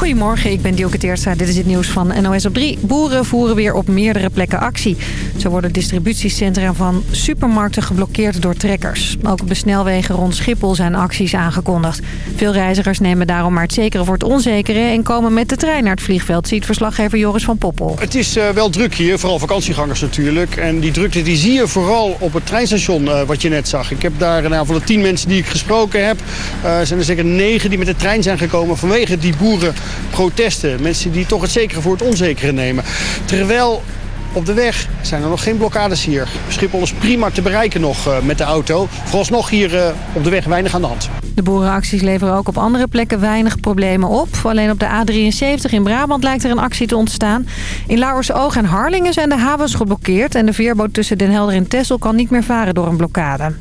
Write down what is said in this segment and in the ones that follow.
Goedemorgen, ik ben Dielke Teertstra. Dit is het nieuws van NOS op 3. Boeren voeren weer op meerdere plekken actie. Zo worden distributiecentra van supermarkten geblokkeerd door trekkers. Ook op de snelwegen rond Schiphol zijn acties aangekondigd. Veel reizigers nemen daarom maar het zekere voor het onzekere... en komen met de trein naar het vliegveld, ziet verslaggever Joris van Poppel. Het is uh, wel druk hier, vooral vakantiegangers natuurlijk. En die drukte die zie je vooral op het treinstation uh, wat je net zag. Ik heb daar nou, van de tien mensen die ik gesproken heb... Uh, zijn er zeker negen die met de trein zijn gekomen vanwege die boeren protesten. Mensen die toch het zekere voor het onzekere nemen. Terwijl op de weg zijn er nog geen blokkades hier. Schiphol is prima te bereiken nog uh, met de auto. Vooralsnog hier uh, op de weg weinig aan de hand. De boerenacties leveren ook op andere plekken weinig problemen op. Alleen op de A73 in Brabant lijkt er een actie te ontstaan. In Lauwersoog en Harlingen zijn de havens geblokkeerd... en de veerboot tussen Den Helder en Texel kan niet meer varen door een blokkade.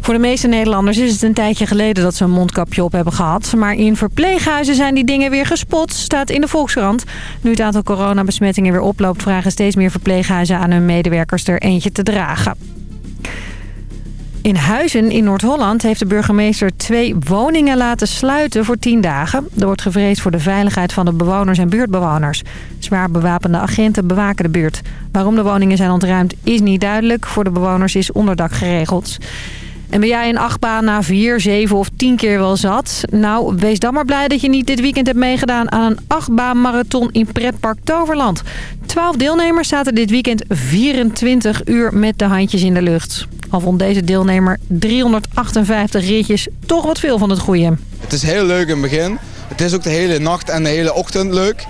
Voor de meeste Nederlanders is het een tijdje geleden dat ze een mondkapje op hebben gehad. Maar in verpleeghuizen zijn die dingen weer gespot, staat in de Volkskrant. Nu het aantal coronabesmettingen weer oploopt... vragen steeds meer verpleeghuizen aan hun medewerkers er eentje te dragen. In Huizen in Noord-Holland heeft de burgemeester twee woningen laten sluiten voor tien dagen. Er wordt gevreesd voor de veiligheid van de bewoners en buurtbewoners. Zwaar bewapende agenten bewaken de buurt. Waarom de woningen zijn ontruimd is niet duidelijk. Voor de bewoners is onderdak geregeld. En ben jij een achtbaan na vier, zeven of tien keer wel zat? Nou, wees dan maar blij dat je niet dit weekend hebt meegedaan aan een achtbaanmarathon in pretpark Toverland. Twaalf deelnemers zaten dit weekend 24 uur met de handjes in de lucht. Al vond deze deelnemer 358 ritjes toch wat veel van het goede. Het is heel leuk in het begin. Het is ook de hele nacht en de hele ochtend leuk.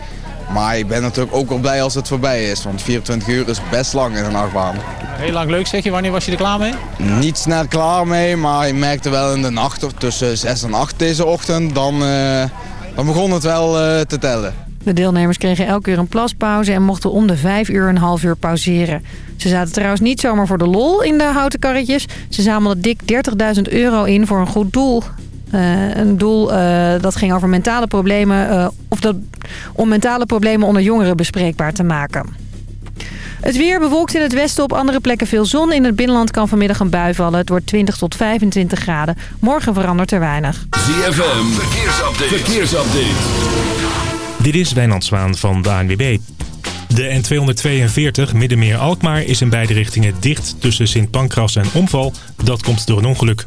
Maar ik ben natuurlijk ook wel blij als het voorbij is. Want 24 uur is best lang in een achtbaan. Heel lang leuk zeg je. Wanneer was je er klaar mee? Niet snel klaar mee, maar ik merkte wel in de nacht tussen 6 en 8 deze ochtend. Dan, uh, dan begon het wel uh, te tellen. De deelnemers kregen elke uur een plaspauze en mochten om de 5 uur een half uur pauzeren. Ze zaten trouwens niet zomaar voor de lol in de houten karretjes. Ze zamelden dik 30.000 euro in voor een goed doel. Uh, een doel uh, dat ging over mentale problemen, uh, of dat, om mentale problemen onder jongeren bespreekbaar te maken. Het weer bewolkt in het westen op andere plekken veel zon. In het binnenland kan vanmiddag een bui vallen. Het wordt 20 tot 25 graden. Morgen verandert er weinig. ZFM, verkeersupdate. verkeersupdate. Dit is Wijnand Zwaan van de ANWB. De N242 Middenmeer-Alkmaar is in beide richtingen dicht tussen Sint Pancras en Omval. Dat komt door een ongeluk.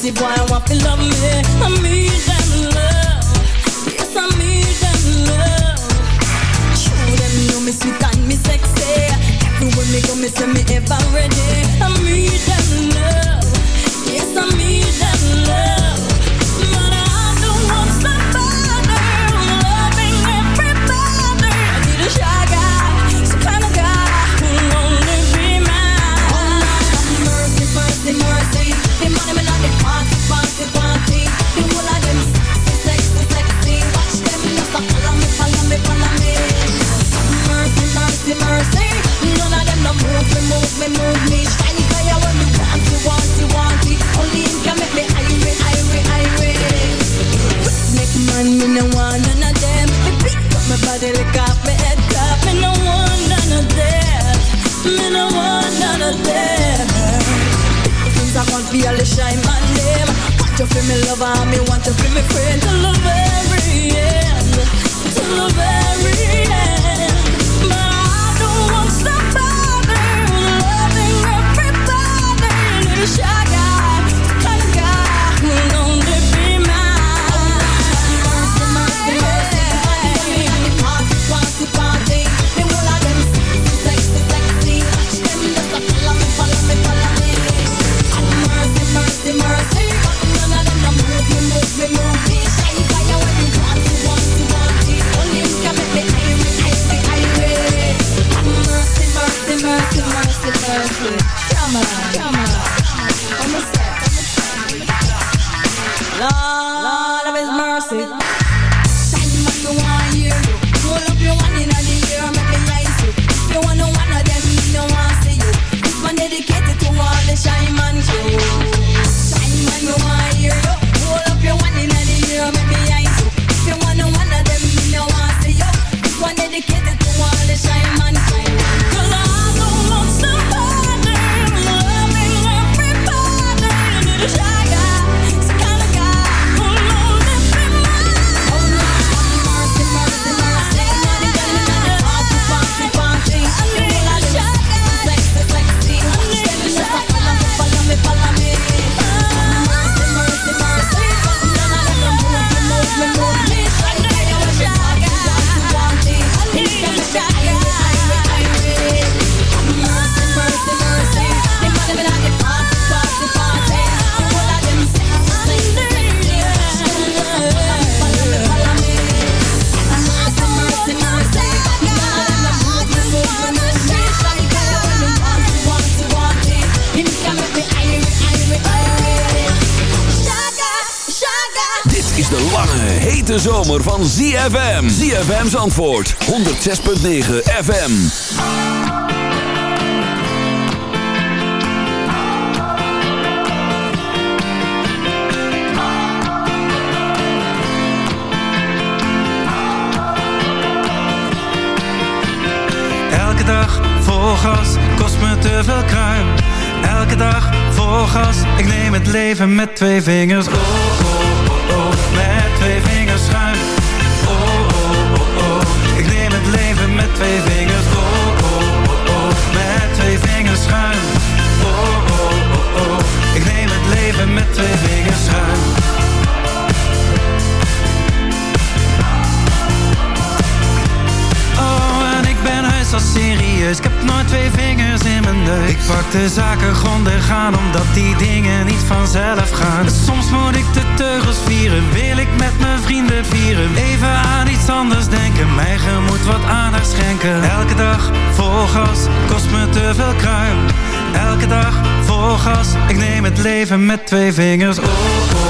See, boy, I want to love me. I need them love. Yes, I need them love. Show them know me sweet and me sexy. Everywhere me go, me say me ever ready. I feel all the shy man them. Want you feel me lover, me want you feel me friend till the very end, till the very end. Say De zomer van ZFM. ZFM's antwoord 106.9 FM. Elke dag vol gas kost me te veel kruim. Elke dag vol gas, ik neem het leven met twee vingers. Oh. oh. de zaken gronden gaan Omdat die dingen niet vanzelf gaan dus Soms moet ik de teugels vieren Wil ik met mijn vrienden vieren Even aan iets anders denken Mijn gemoed wat aandacht schenken Elke dag vol gas Kost me te veel kruim Elke dag vol gas Ik neem het leven met twee vingers oh. oh.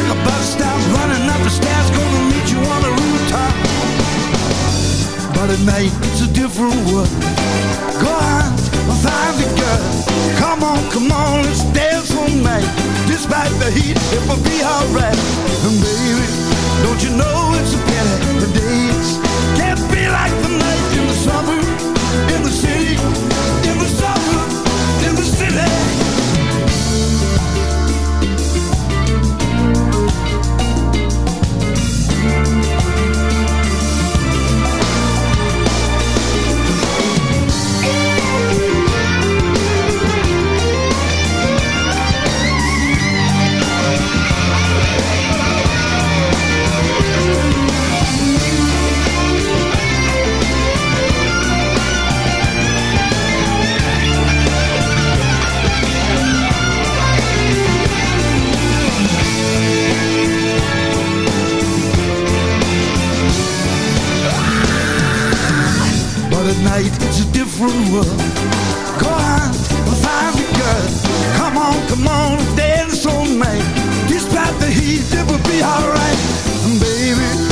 like a bus stop, running up the stairs, gonna meet you on the rooftop. But at night, it's a different world. Go find the girl. Come on, come on, let's dance. Despite the heat, it will be alright. And baby, don't you know it's a night it's a different world. Go out and find a girl. Come on, come on, dance all night. Despite the heat, it will be alright. Baby,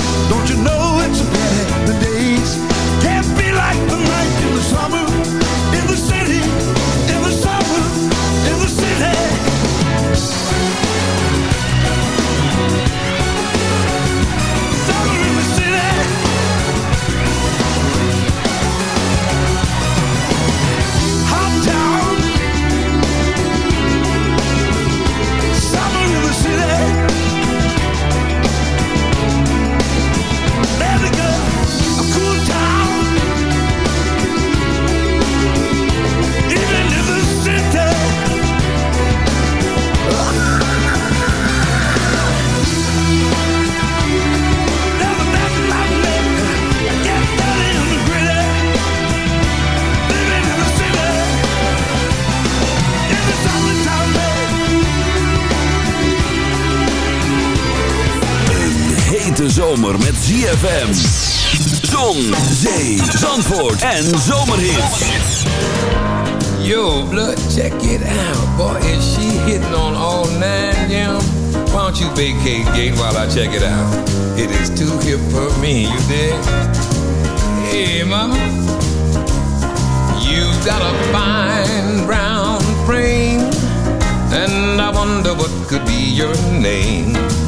zomer met ZFM. Zon, zee, zandvoort en zomerhits. Yo, blood, check it out. Boy, is she hitting on all nine, Jim? Why don't you vacate gate while I check it out? It is too hip for me, you dig? Hey, mama. You got a fine brown frame, and I wonder what could be your name.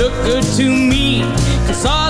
look good to me, cause all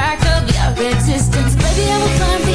fact of your existence. Baby, I will climb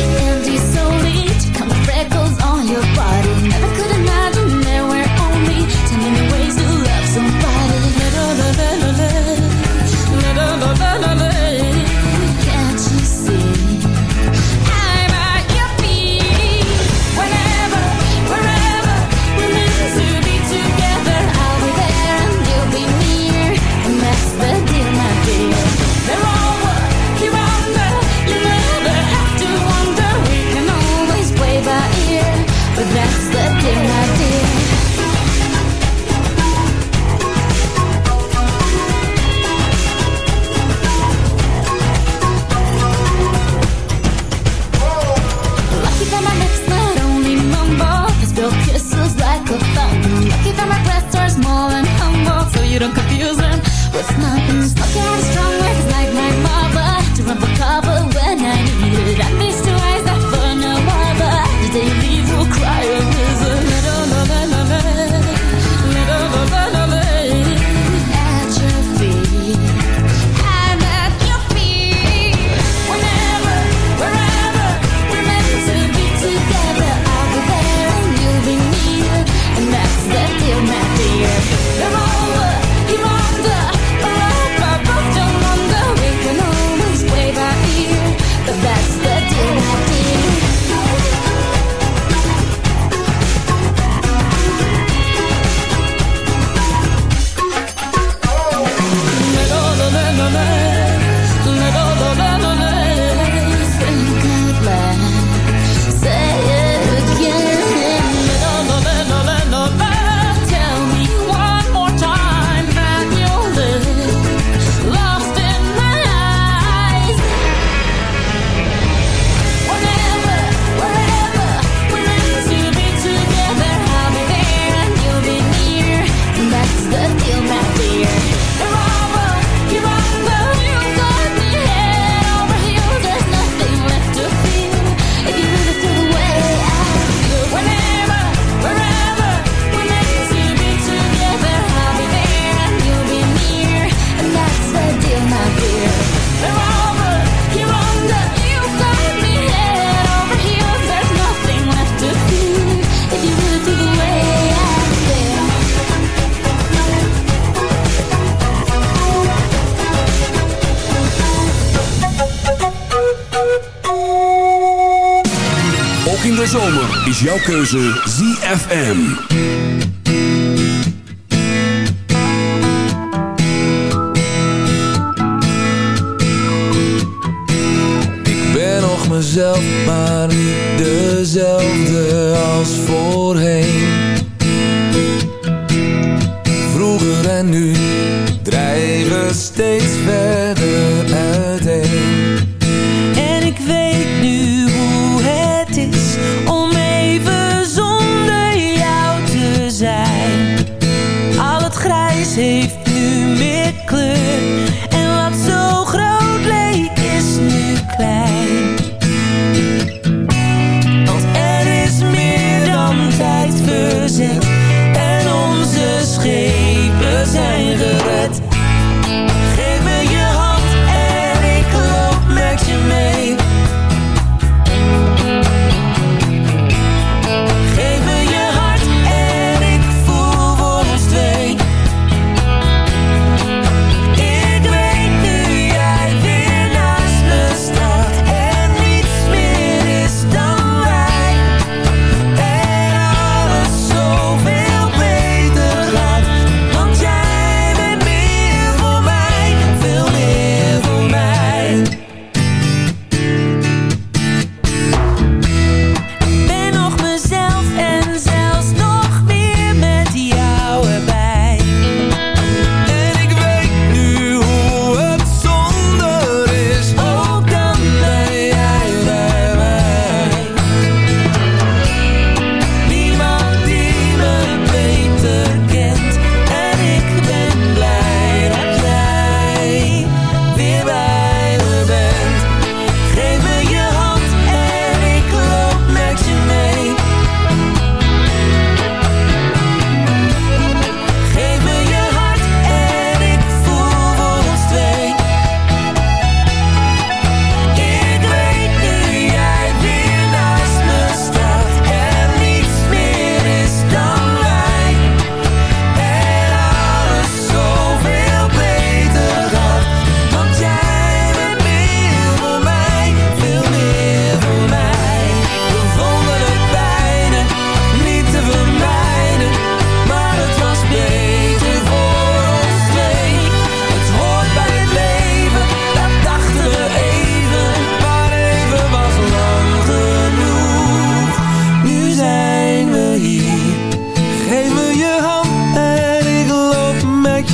jouw keuze ZFM.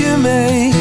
Met je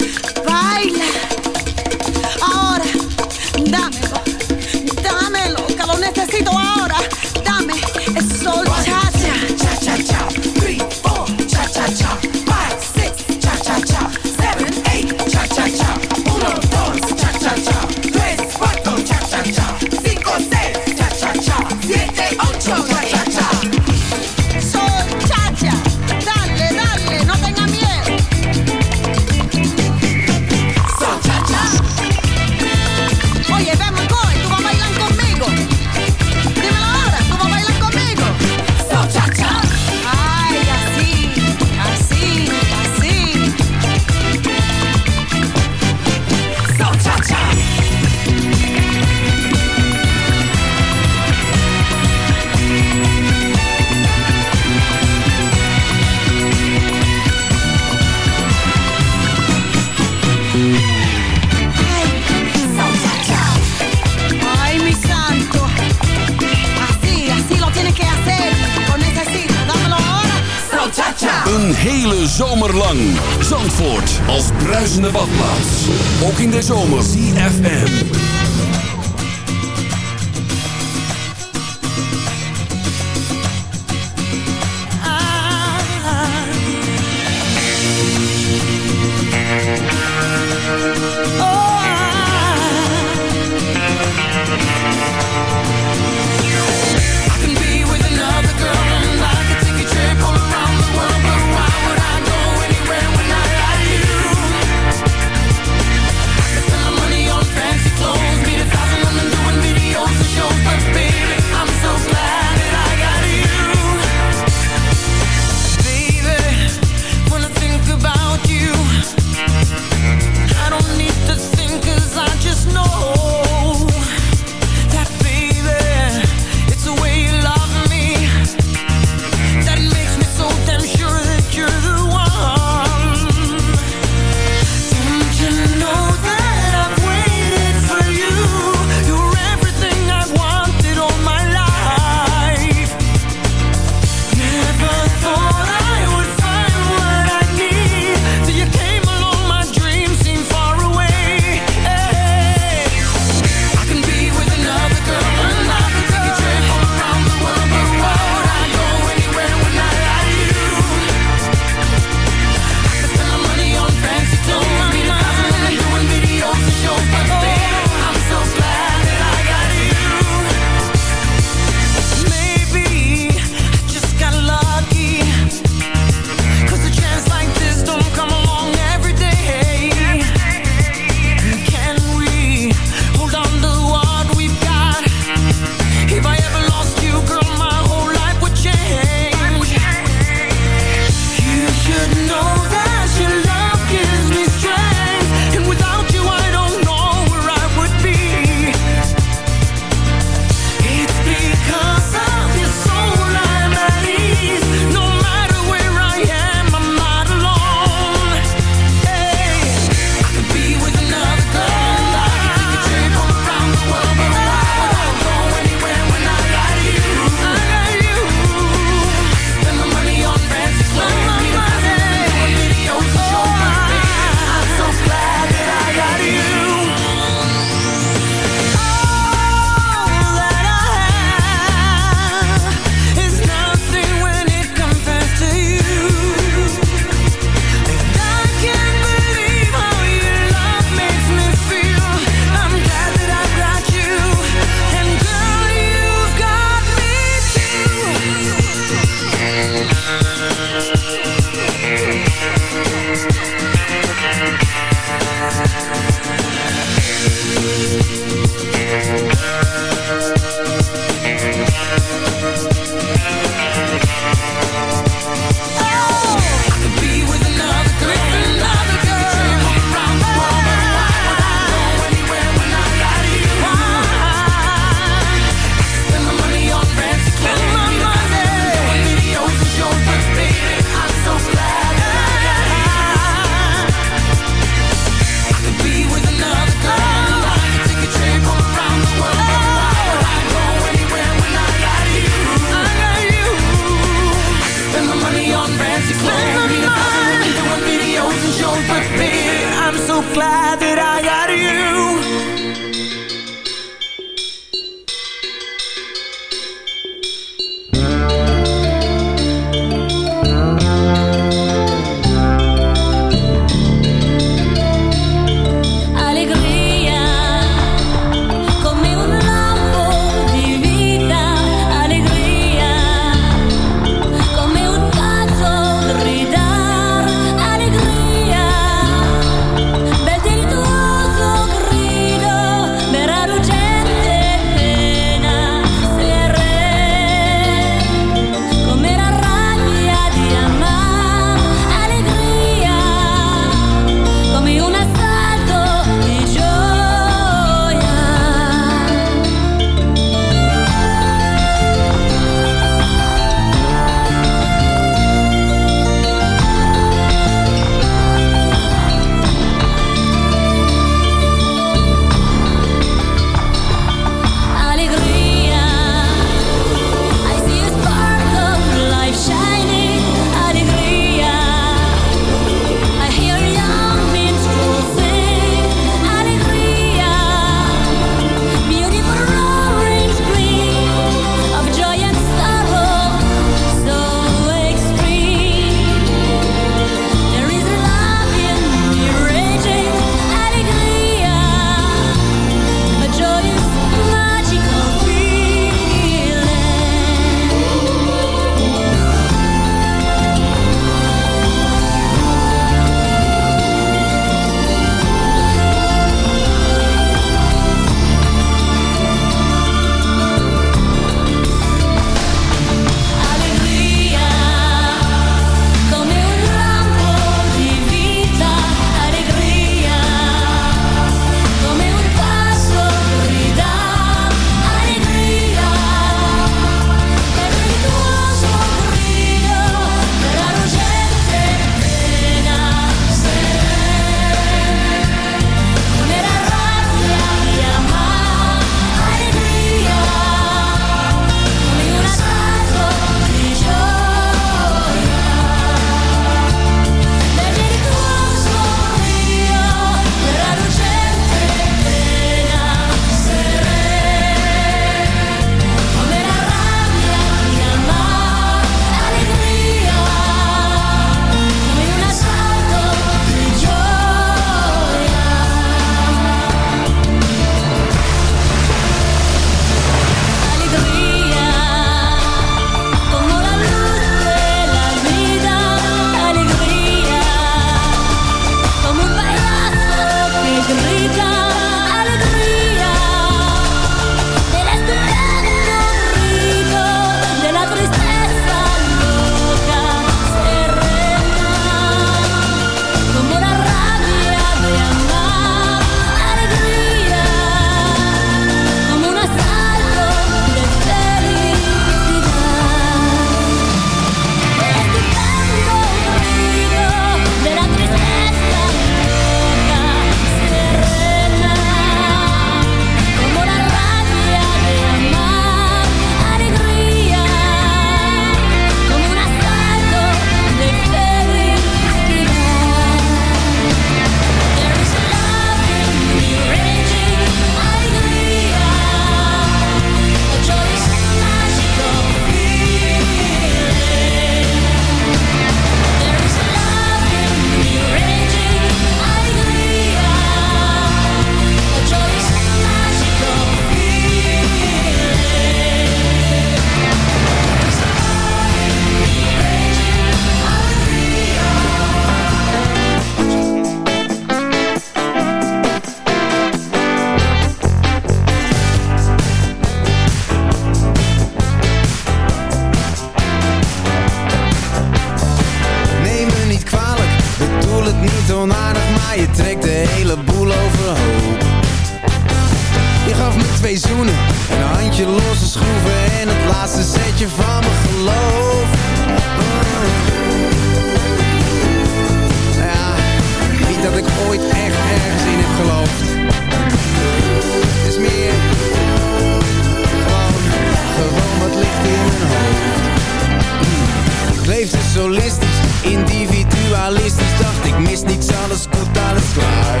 alles goed, alles klaar.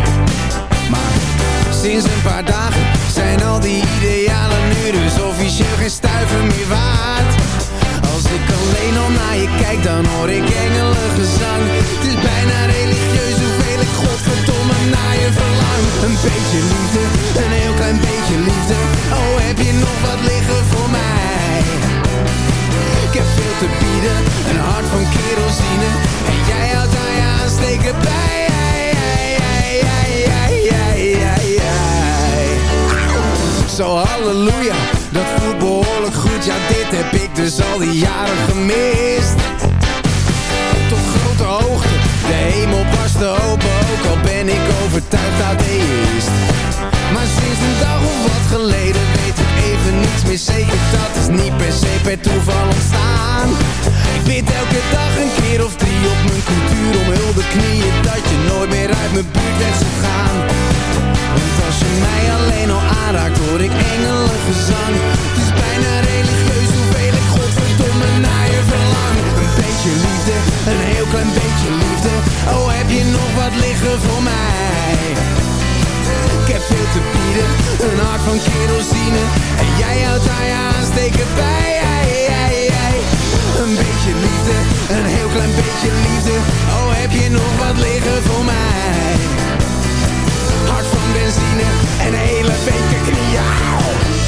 Maar sinds een paar dagen zijn al die idealen nu dus officieel geen stuiver meer waard. Als ik alleen al naar je kijk, dan hoor ik engelengezang. Het is bijna religieus hoeveel ik godverdomme naar je verlang. Een beetje liefde, een heel klein beetje liefde. Oh, heb je nog wat liggen voor mij? Ik heb veel te bieden, een hart van kerosine. En jij houdt aan je aansteken bij. Zo halleluja, dat voelt behoorlijk goed. Ja, dit heb ik dus al die jaren gemist. Tot grote hoogte, de hemel barstte open. Ook al ben ik overtuigd atheïst. Maar sinds een dag of wat geleden weet ik even niets meer zeker. Dat is niet per se per toeval ontstaan. Ik bid elke dag een keer of drie op mijn cultuur om hulde knieën. Dat je nooit meer uit mijn buurt bent zou gaan. Want als je mij alleen al aanraakt hoor ik engelengezang Het is bijna religieus hoeveel ik godverdomme naar je verlang Een beetje liefde, een heel klein beetje liefde Oh heb je nog wat liggen voor mij Ik heb veel te bieden, een hart van kerosine. En jij houdt aan je aansteken bij Een beetje liefde, een heel klein beetje liefde. Oh heb je nog wat liggen voor mij? Hart van benzine en hele weken knieën.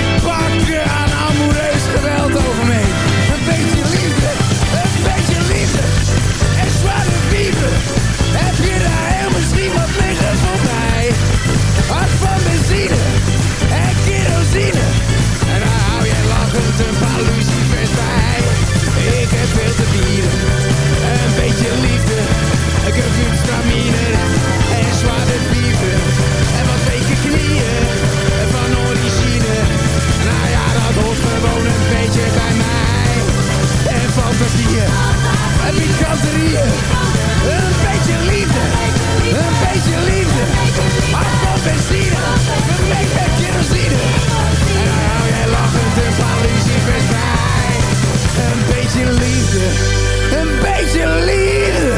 fantasieën en pikanterieën. Een beetje liefde, een beetje liefde. Hart van benzine, vermengd met kerosine. En dan hou jij lachend een paar lucifers bij. Een beetje liefde, een beetje liefde.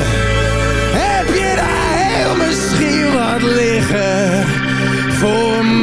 Heb je daar heel misschien wat liggen voor mij?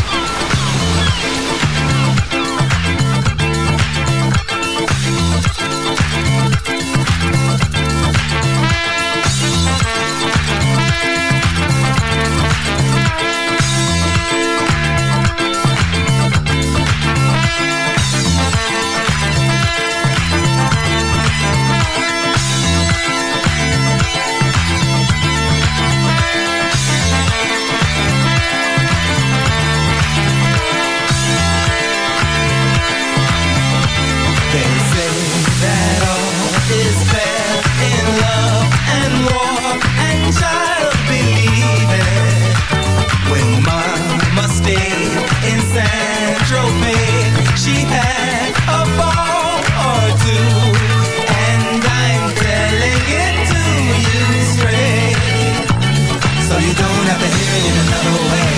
trophy. She had a ball or two, and I'm telling it to you straight, so you don't have to hear it another way.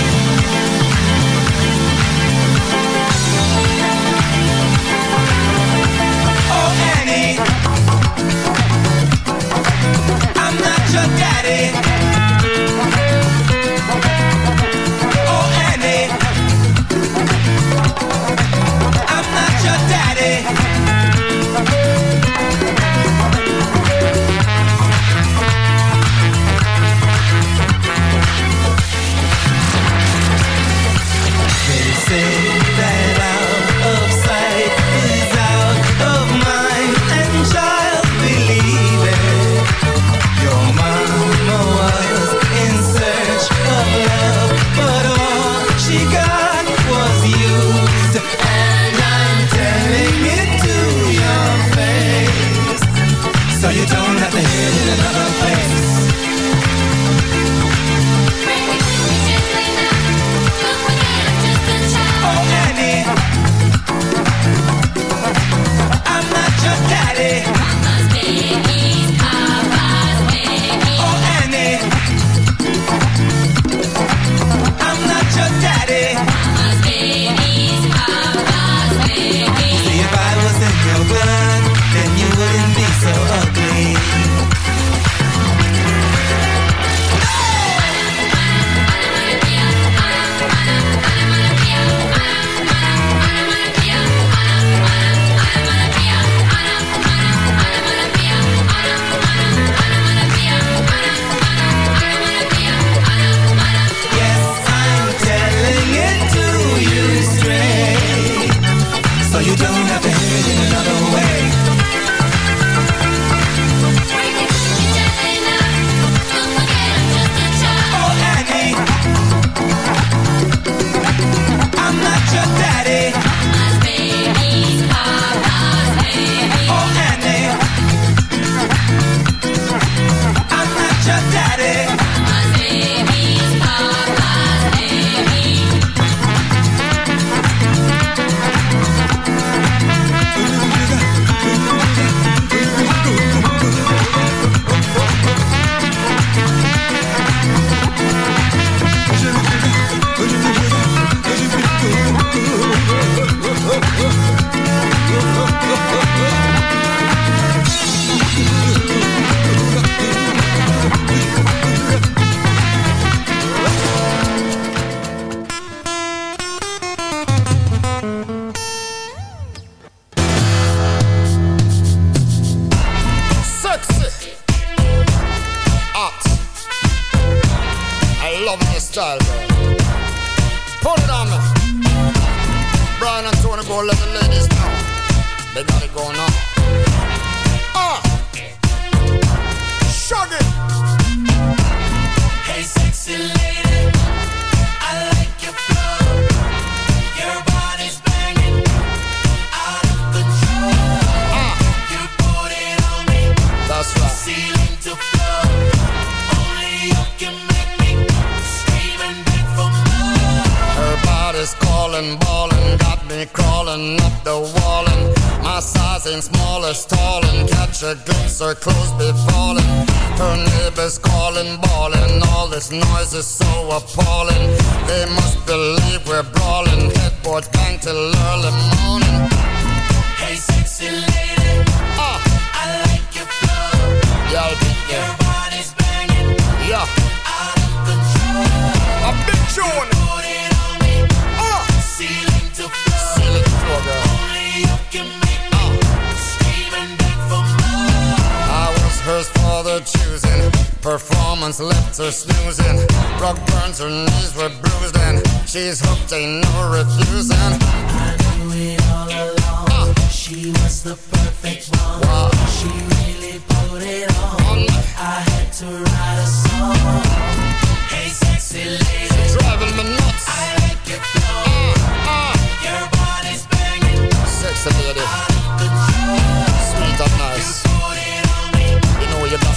Oh Annie, I'm not your daddy. don't have to hit another place all of the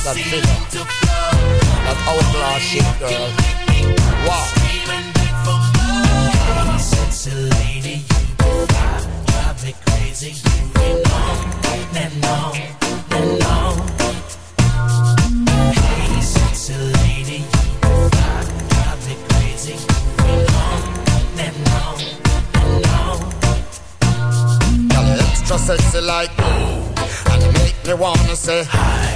that figure. That outlaw shit, girl. Wow. Lady, you drive me crazy. And and. Hey, sexy lady, you drive me crazy. And and extra sexy like and you make me wanna say hi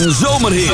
en zomerhit.